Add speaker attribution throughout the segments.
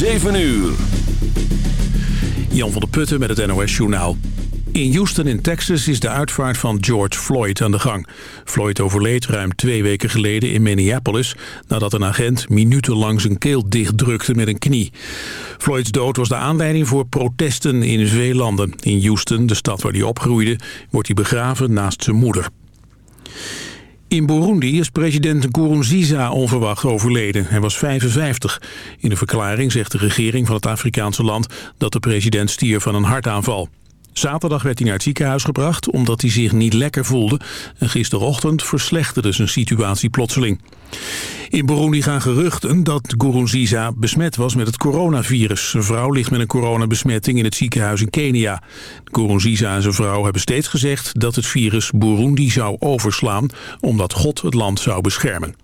Speaker 1: 7 uur.
Speaker 2: Jan van der Putten met het NOS Journaal. In Houston in Texas is de uitvaart van George Floyd aan de gang. Floyd overleed ruim twee weken geleden in Minneapolis... nadat een agent minutenlang zijn keel dichtdrukte met een knie. Floyds dood was de aanleiding voor protesten in veel landen. In Houston, de stad waar hij opgroeide, wordt hij begraven naast zijn moeder. In Burundi is president Nkurunziza onverwacht overleden. Hij was 55. In een verklaring zegt de regering van het Afrikaanse land... dat de president stierf van een hartaanval. Zaterdag werd hij naar het ziekenhuis gebracht omdat hij zich niet lekker voelde. En gisterochtend verslechterde zijn situatie plotseling. In Burundi gaan geruchten dat Nkurunziza besmet was met het coronavirus. Zijn vrouw ligt met een coronabesmetting in het ziekenhuis in Kenia. Nkurunziza en zijn vrouw hebben steeds gezegd dat het virus Burundi zou overslaan... omdat God het land zou beschermen.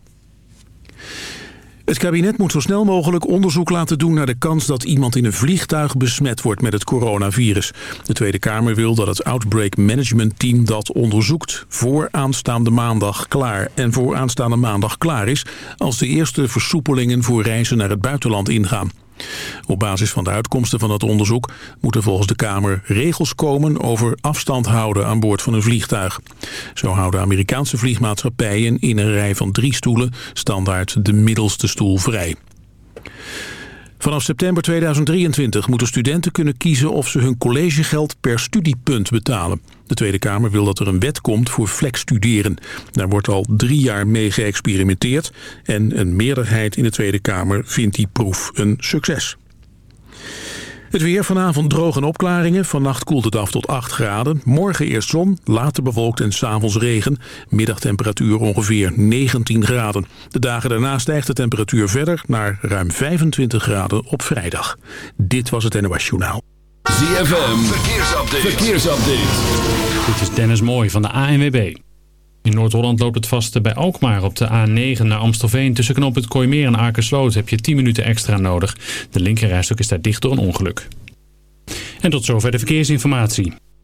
Speaker 2: Het kabinet moet zo snel mogelijk onderzoek laten doen naar de kans dat iemand in een vliegtuig besmet wordt met het coronavirus. De Tweede Kamer wil dat het Outbreak Management Team dat onderzoekt voor aanstaande maandag klaar. En voor aanstaande maandag klaar is als de eerste versoepelingen voor reizen naar het buitenland ingaan. Op basis van de uitkomsten van het onderzoek moeten volgens de Kamer regels komen over afstand houden aan boord van een vliegtuig. Zo houden Amerikaanse vliegmaatschappijen in een rij van drie stoelen standaard de middelste stoel vrij. Vanaf september 2023 moeten studenten kunnen kiezen of ze hun collegegeld per studiepunt betalen. De Tweede Kamer wil dat er een wet komt voor flexstuderen. Daar wordt al drie jaar mee geëxperimenteerd en een meerderheid in de Tweede Kamer vindt die proef een succes. Het weer vanavond droog en opklaringen. Vannacht koelt het af tot 8 graden. Morgen eerst zon, later bewolkt en s'avonds regen. Middagtemperatuur ongeveer 19 graden. De dagen daarna stijgt de temperatuur verder naar ruim 25 graden op vrijdag. Dit was het NOS Journaal.
Speaker 1: ZFM, verkeersupdate. verkeersupdate.
Speaker 3: Dit is Dennis Mooij van de ANWB. In Noord-Holland loopt het vast bij Alkmaar op de A9 naar Amstelveen. Tussen knop het Kooimeer en Akersloot heb je 10 minuten extra nodig. De linkerrijstok is daar dicht door een ongeluk. En tot zover de verkeersinformatie.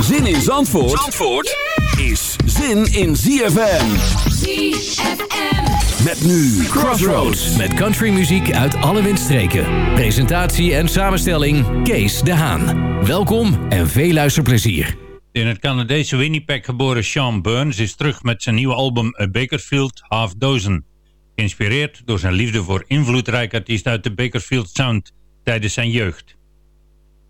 Speaker 1: Zin in Zandvoort, Zandvoort is zin in ZFM.
Speaker 4: ZFM.
Speaker 1: Met nu Crossroads.
Speaker 5: Met countrymuziek uit alle windstreken. Presentatie en samenstelling Kees de Haan. Welkom en veel luisterplezier.
Speaker 6: In het Canadese Winnipeg geboren Sean Burns is terug met zijn nieuwe album A Bakersfield Half Dozen. Geïnspireerd door zijn liefde voor invloedrijk artiest uit de Bakersfield Sound tijdens zijn jeugd.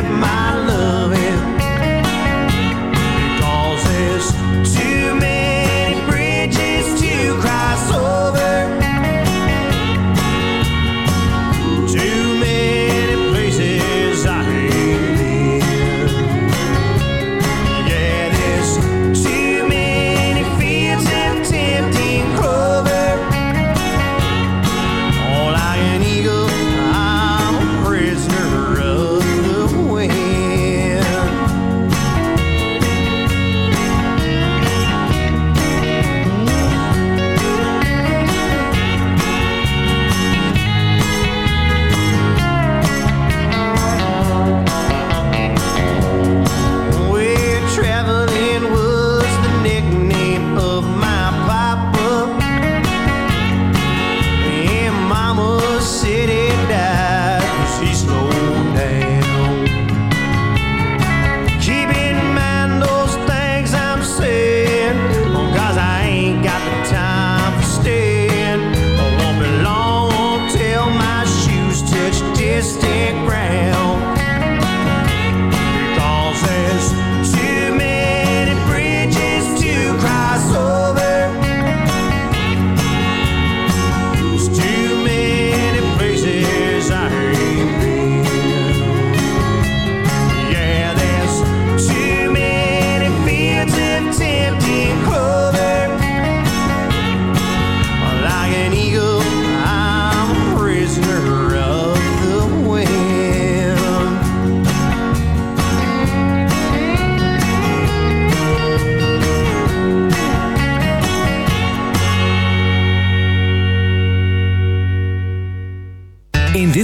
Speaker 5: have my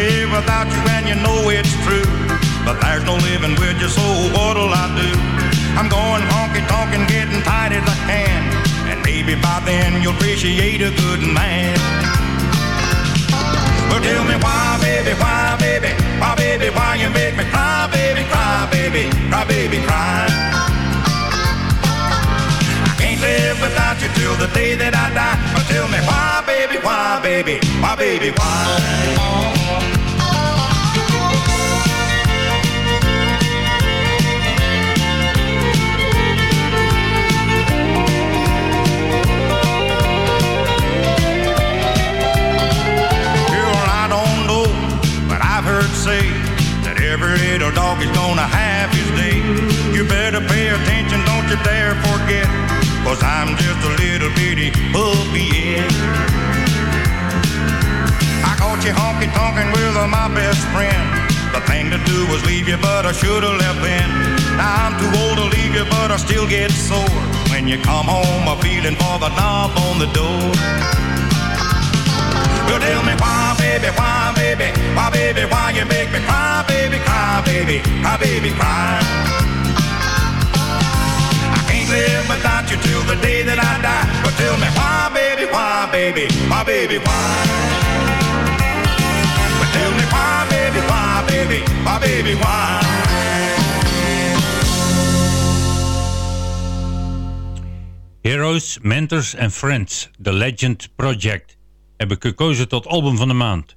Speaker 7: Live without you, and you know it's true. But there's no living with you, so what'll I do? I'm going honky tonk and getting tight as I can. And maybe by then you'll appreciate a good man. Well, tell me why, baby, why, baby, why, baby, why you make me cry, baby, cry, baby, cry, baby, cry. Live without you till the day that I die. But tell me why, baby, why, baby, why, baby, why? Say that every little dog is gonna have his day. You better pay attention, don't you dare forget, cause I'm just a little bitty puppy, yeah. I caught you honky tonkin' with my best friend.
Speaker 8: The thing to do was leave you, but I should have left then. Now I'm too old to leave you, but I still get sore. When you come home, I'm feeling for the knob on the door. You tell me why, baby, why, baby, why, baby, why you make me cry, baby, cry, baby, cry, baby, cry. Live without you till the day that I die. But tell me why, baby, why, baby, why, baby, why? But tell me why, baby, why, baby, why, baby, why?
Speaker 9: Heroes, Mentors and Friends, The Legend Project, heb ik gekozen tot album van de maand.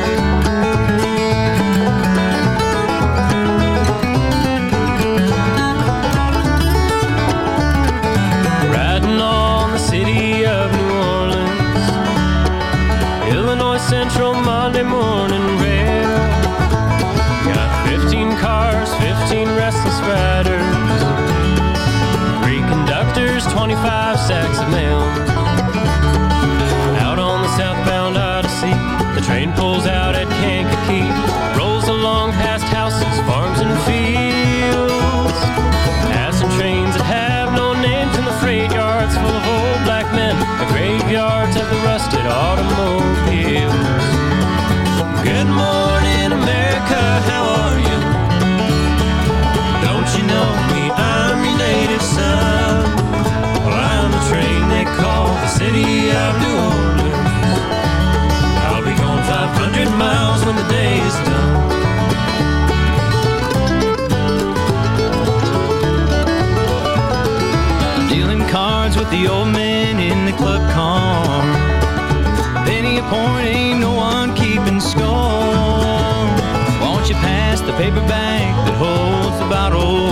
Speaker 10: The paper bag that holds the bottle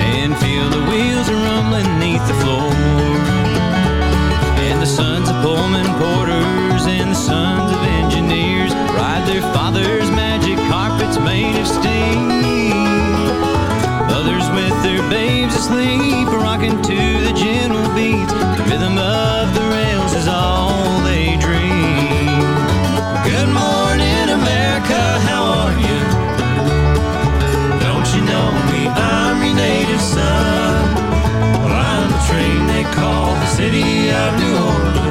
Speaker 10: and feel the wheels rumbling neath the floor? And the sons of Pullman porters and the sons of engineers ride their father's magic carpets made of steel. Others with their babes asleep, rocking to the gentle beats. The rhythm of the rails train they call the city of New Orleans.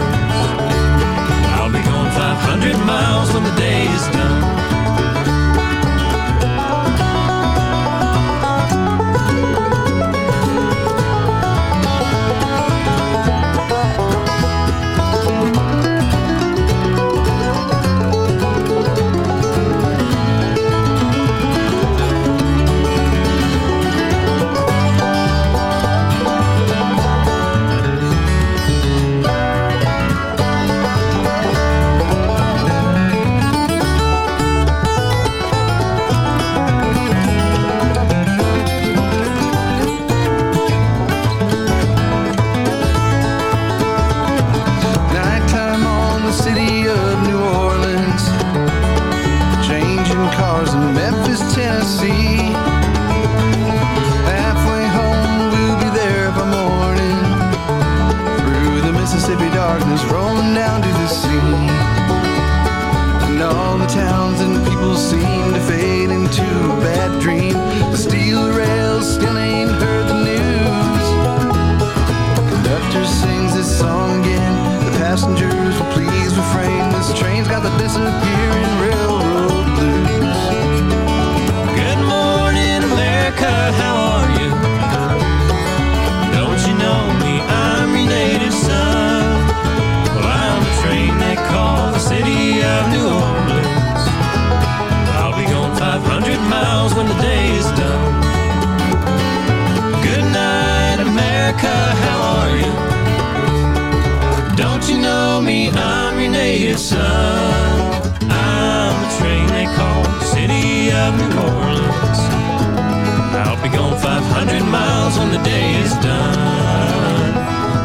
Speaker 10: 500 miles when the day is done.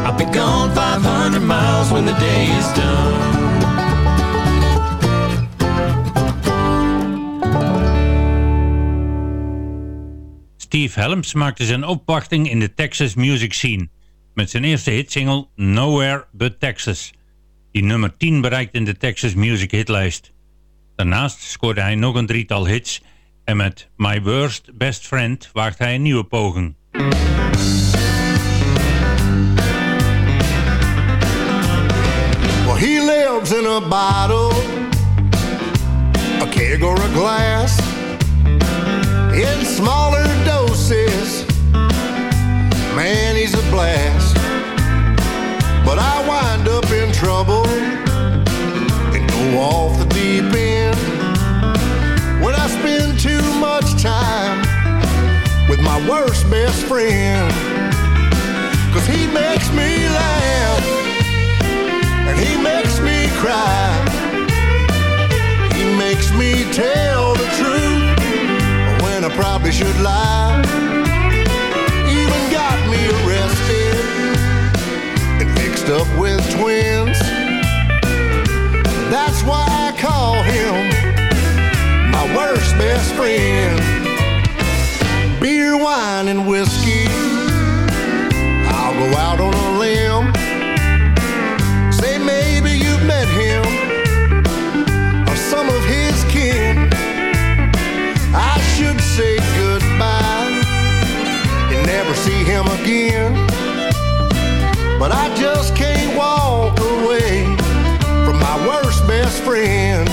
Speaker 11: I'll be gone 500 miles when the day is done.
Speaker 6: Steve Helms maakte zijn opwachting in de Texas music scene met zijn eerste hitsingle Nowhere But Texas, die nummer 10 bereikt in de Texas Music Hitlijst. Daarnaast scoorde hij nog een drietal hits en met My Worst Best Friend waagt hij een nieuwe poging.
Speaker 12: Well, he lives in a bottle, a keg or a glass, in smaller doses. Man, he's a blast. But I wind up in trouble and go off the deep end much time with my worst best friend. Cause he makes me laugh and he makes me cry. He makes me tell the truth when I probably should lie. Even got me arrested and fixed up with twins. Friend. Beer, wine, and whiskey. I'll go out on a limb. Say maybe you've met him or some of his kin. I should say goodbye and never see him again. But I just can't walk away from my worst best friend.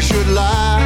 Speaker 12: Should lie.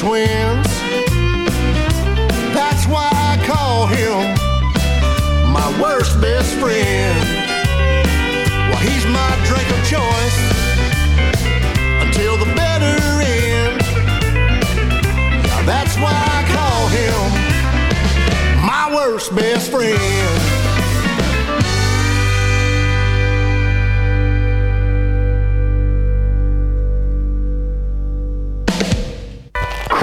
Speaker 12: Twins. That's why I call him my worst best friend. Well, he's my drink of choice until the better end. Now that's why I call him my worst best friend.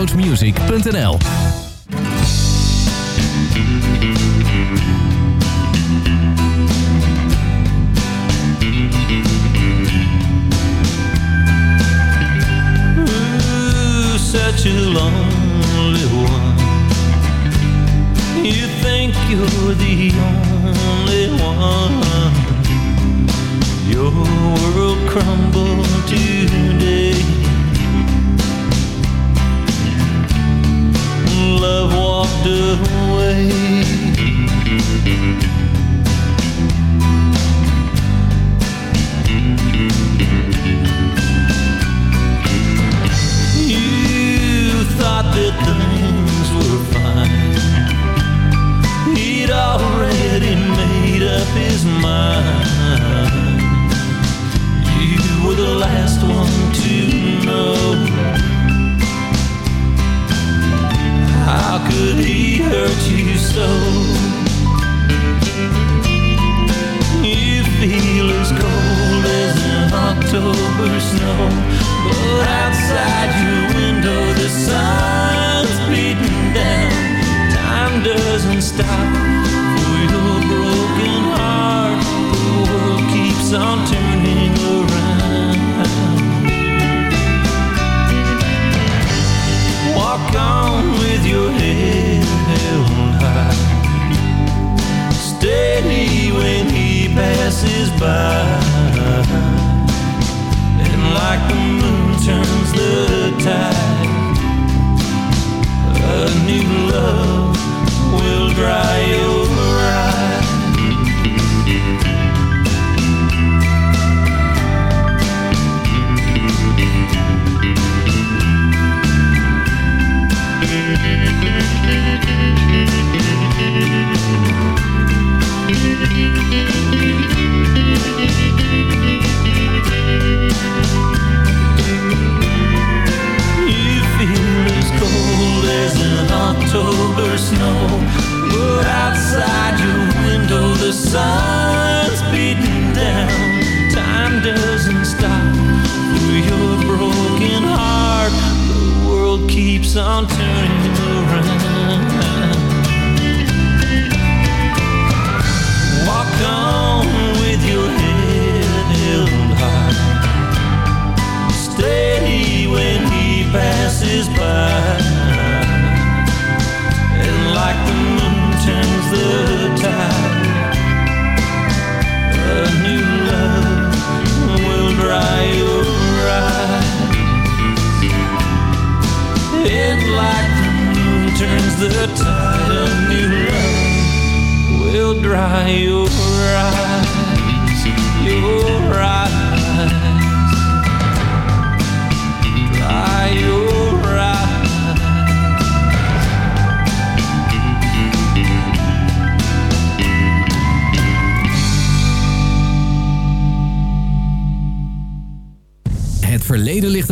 Speaker 13: crossroadsmusic.nl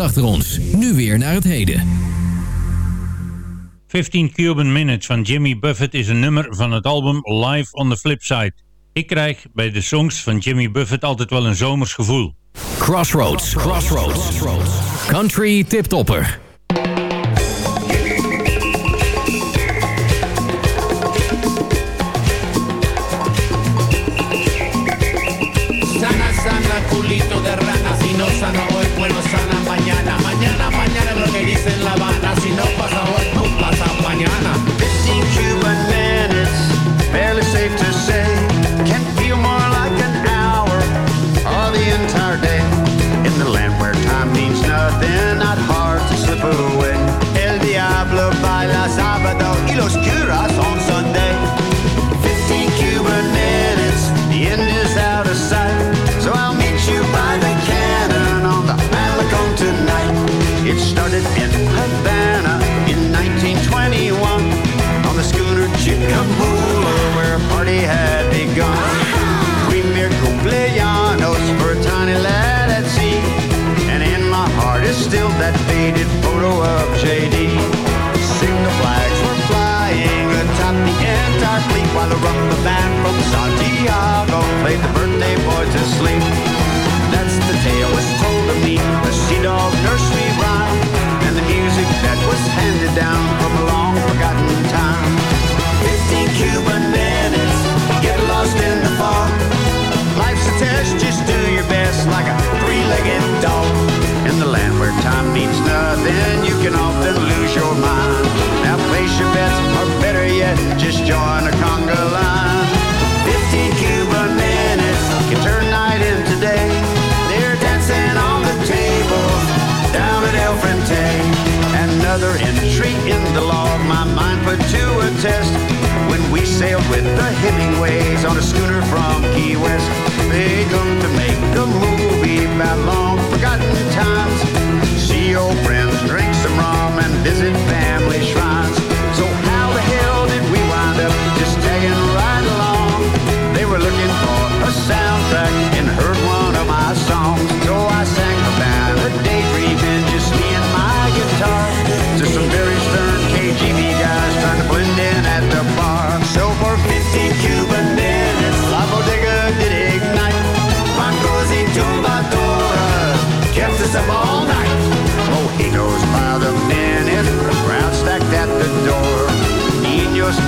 Speaker 14: achter ons. Nu weer naar het heden.
Speaker 6: 15 Cuban Minutes van Jimmy Buffett is een nummer van het album Live on the Flipside. Ik krijg bij de songs van Jimmy Buffett altijd wel een zomers gevoel.
Speaker 14: Crossroads, Crossroads, Crossroads. Country tiptopper.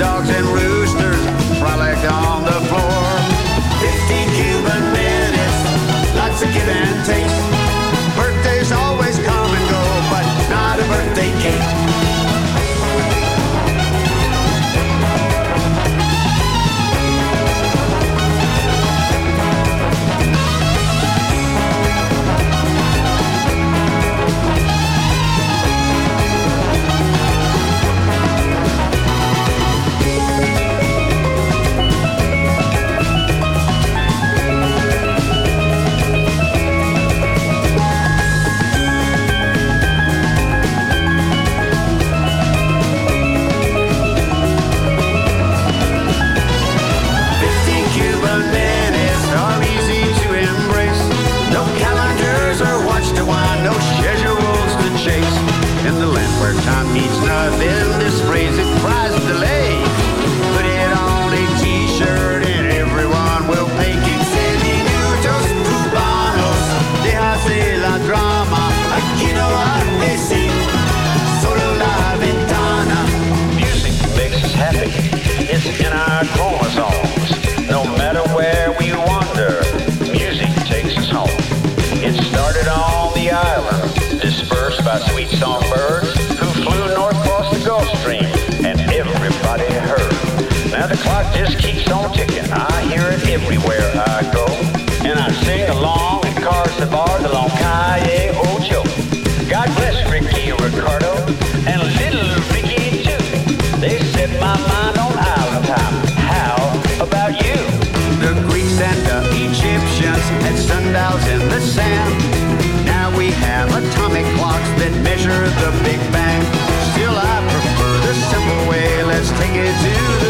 Speaker 15: dogs and
Speaker 16: roofs. Atomic clocks that measure the Big Bang. Still, I prefer the simple way. Let's take it to the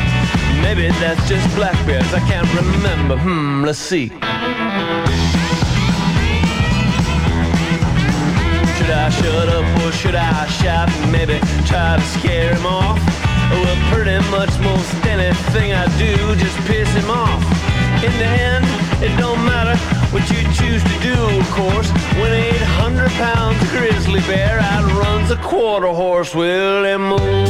Speaker 17: Maybe that's just black bears. I can't remember. Hmm, let's see. Should I shut up or should I shout maybe try to scare him off? Well, pretty much most anything I do just piss him off. In the end, it don't matter what you choose to do, of course. When 800 pounds grizzly bear outruns a quarter horse, well, them old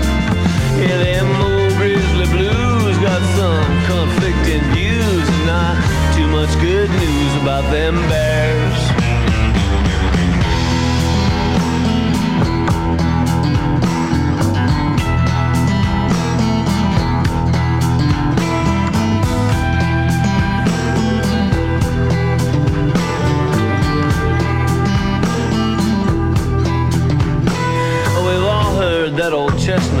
Speaker 17: Them old grizzly blues got some conflicting views not too much good news about them bears. Oh, chestnut.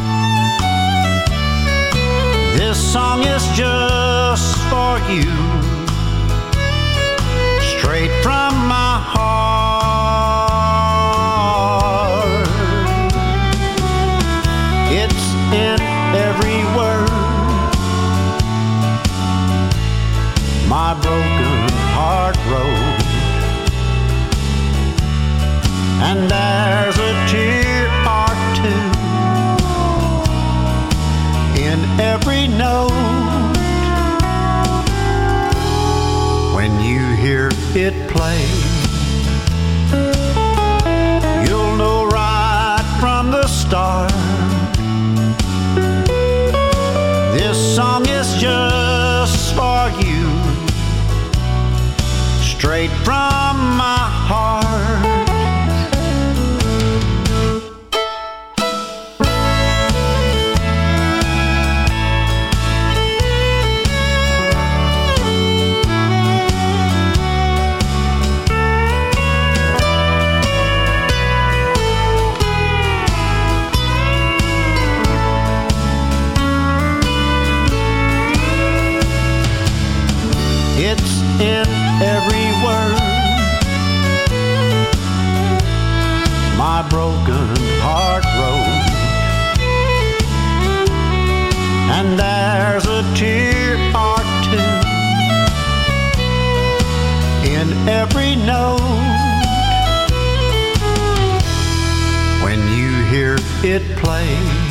Speaker 18: Song is just for you, straight from my heart. It play,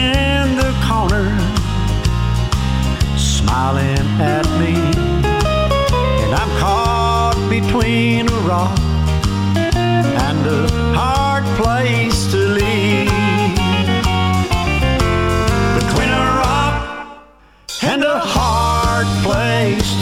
Speaker 18: smiling at me, and I'm caught between a rock and a hard place to leave. Between a rock and a hard place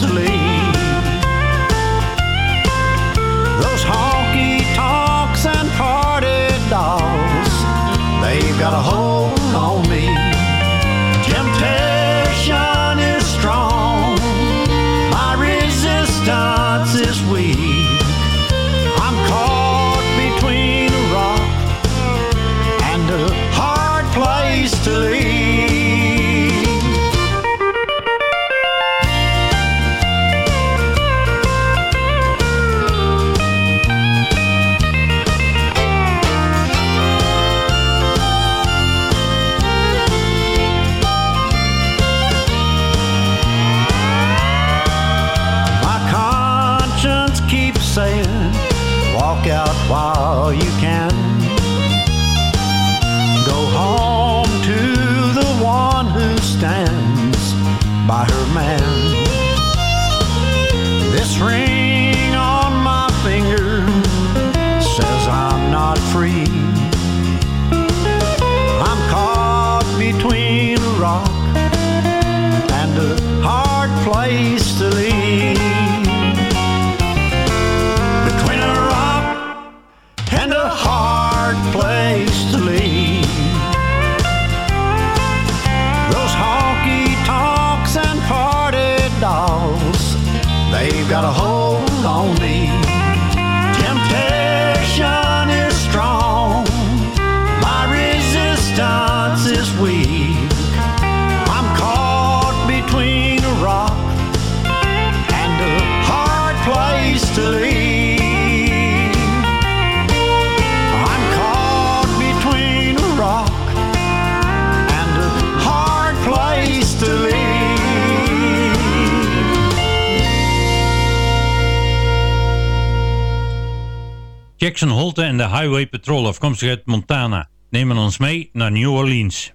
Speaker 19: Highway Patrol afkomstig uit Montana nemen ons mee naar New Orleans.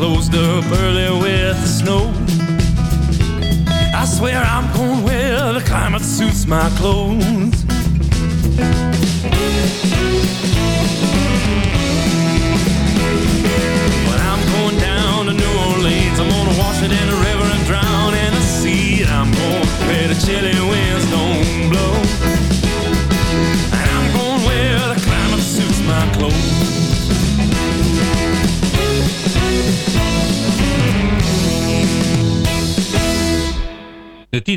Speaker 6: closed up early with the snow. I swear I'm going where the climate suits my clothes.